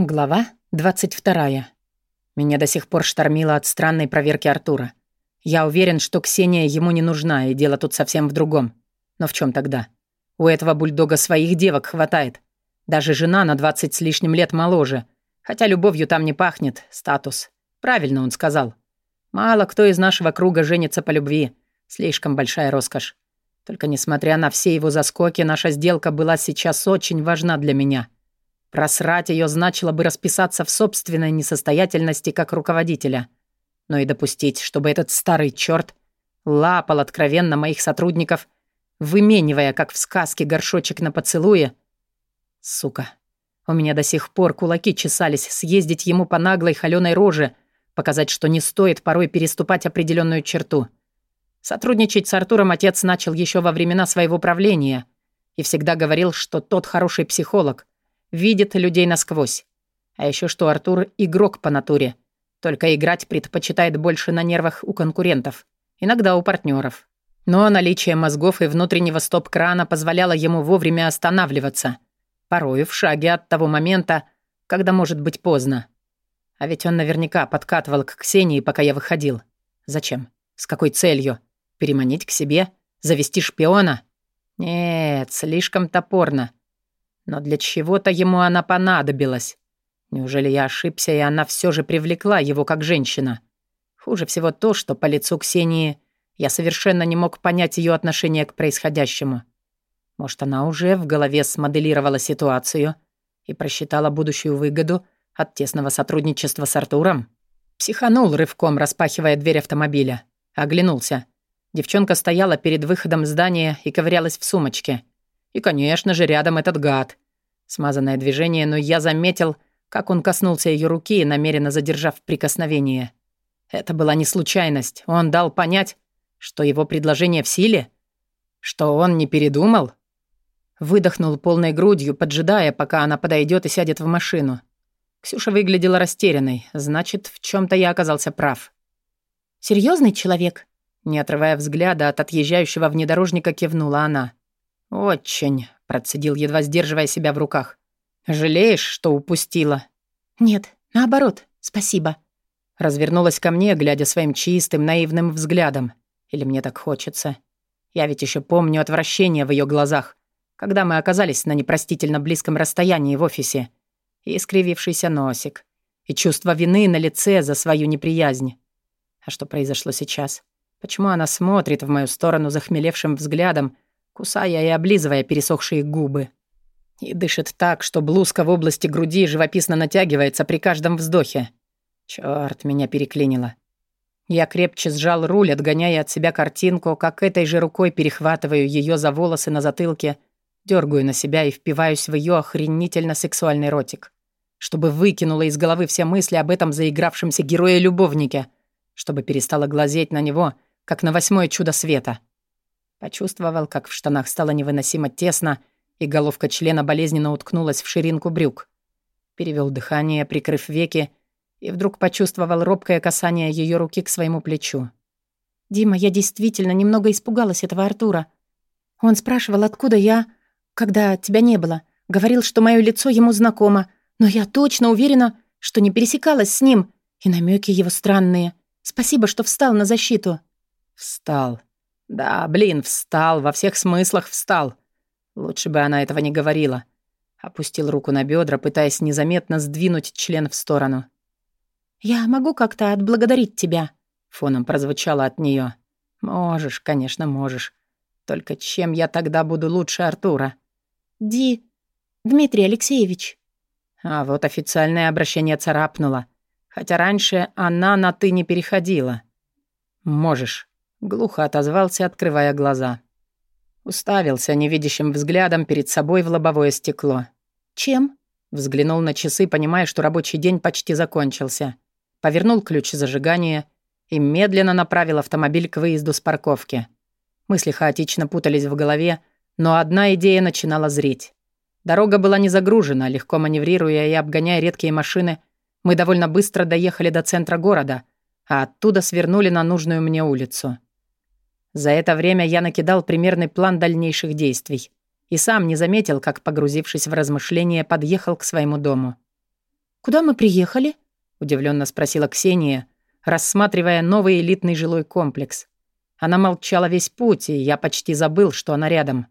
Глава 22. Меня до сих пор штормило от странной проверки Артура. Я уверен, что Ксения ему не нужна, и дело тут совсем в другом. Но в чем тогда? У этого бульдога своих девок хватает. Даже жена на 20 с лишним лет моложе. Хотя любовью там не пахнет, статус. Правильно он сказал. Мало кто из нашего круга женится по любви. Слишком большая роскошь. Только несмотря на все его заскоки, наша сделка была сейчас очень важна для меня — Просрать ее значило бы расписаться в собственной несостоятельности как руководителя. Но и допустить, чтобы этот старый черт лапал откровенно моих сотрудников, выменивая, как в сказке, горшочек на поцелуе. Сука. У меня до сих пор кулаки чесались съездить ему по наглой холёной роже, показать, что не стоит порой переступать определенную черту. Сотрудничать с Артуром отец начал еще во времена своего правления и всегда говорил, что тот хороший психолог, видит людей насквозь. А еще что Артур — игрок по натуре. Только играть предпочитает больше на нервах у конкурентов. Иногда у партнеров. Но наличие мозгов и внутреннего стоп-крана позволяло ему вовремя останавливаться. Порою в шаге от того момента, когда может быть поздно. А ведь он наверняка подкатывал к Ксении, пока я выходил. Зачем? С какой целью? Переманить к себе? Завести шпиона? Нет, слишком топорно. Но для чего-то ему она понадобилась. Неужели я ошибся, и она все же привлекла его как женщина? Хуже всего то, что по лицу Ксении я совершенно не мог понять ее отношение к происходящему. Может, она уже в голове смоделировала ситуацию и просчитала будущую выгоду от тесного сотрудничества с Артуром? Психанул рывком, распахивая дверь автомобиля. Оглянулся. Девчонка стояла перед выходом здания и ковырялась в сумочке. И, конечно же, рядом этот гад. Смазанное движение, но я заметил, как он коснулся ее руки, намеренно задержав прикосновение. Это была не случайность. Он дал понять, что его предложение в силе? Что он не передумал? Выдохнул полной грудью, поджидая, пока она подойдет и сядет в машину. Ксюша выглядела растерянной. Значит, в чем то я оказался прав. Серьезный человек?» Не отрывая взгляда от отъезжающего внедорожника, кивнула она. «Очень», — процедил, едва сдерживая себя в руках. «Жалеешь, что упустила?» «Нет, наоборот, спасибо». Развернулась ко мне, глядя своим чистым, наивным взглядом. Или мне так хочется. Я ведь еще помню отвращение в ее глазах, когда мы оказались на непростительно близком расстоянии в офисе. И искривившийся носик. И чувство вины на лице за свою неприязнь. А что произошло сейчас? Почему она смотрит в мою сторону захмелевшим взглядом, кусая и облизывая пересохшие губы. И дышит так, что блузка в области груди живописно натягивается при каждом вздохе. Чёрт, меня переклинило. Я крепче сжал руль, отгоняя от себя картинку, как этой же рукой перехватываю её за волосы на затылке, дергаю на себя и впиваюсь в её охренительно сексуальный ротик. Чтобы выкинула из головы все мысли об этом заигравшемся герое-любовнике, чтобы перестала глазеть на него, как на восьмое чудо света. Почувствовал, как в штанах стало невыносимо тесно, и головка члена болезненно уткнулась в ширинку брюк. Перевел дыхание, прикрыв веки, и вдруг почувствовал робкое касание ее руки к своему плечу. «Дима, я действительно немного испугалась этого Артура. Он спрашивал, откуда я, когда тебя не было. Говорил, что мое лицо ему знакомо, но я точно уверена, что не пересекалась с ним, и намеки его странные. Спасибо, что встал на защиту». «Встал», да, блин, встал, во всех смыслах встал. Лучше бы она этого не говорила. Опустил руку на бедра, пытаясь незаметно сдвинуть член в сторону. «Я могу как-то отблагодарить тебя?» Фоном прозвучало от нее. «Можешь, конечно, можешь. Только чем я тогда буду лучше Артура?» «Ди... Дмитрий Алексеевич». А вот официальное обращение царапнуло. Хотя раньше она на «ты» не переходила. «Можешь». Глухо отозвался, открывая глаза. Уставился невидящим взглядом перед собой в лобовое стекло. «Чем?» Взглянул на часы, понимая, что рабочий день почти закончился. Повернул ключ зажигания и медленно направил автомобиль к выезду с парковки. Мысли хаотично путались в голове, но одна идея начинала зреть. Дорога была не загружена, легко маневрируя и обгоняя редкие машины, мы довольно быстро доехали до центра города, а оттуда свернули на нужную мне улицу. За это время я накидал примерный план дальнейших действий и сам не заметил, как, погрузившись в размышления, подъехал к своему дому. куда мы приехали?» — удивленно спросила Ксения, рассматривая новый элитный жилой комплекс. Она молчала весь путь, и я почти забыл, что она рядом.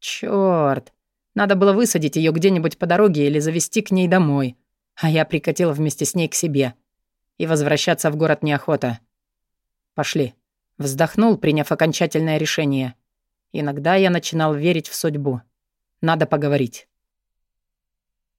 Чёрт! Надо было высадить ее где-нибудь по дороге или завести к ней домой. А я прикатил вместе с ней к себе. И возвращаться в город неохота. Пошли. Вздохнул, приняв окончательное решение. Иногда я начинал верить в судьбу. Надо поговорить.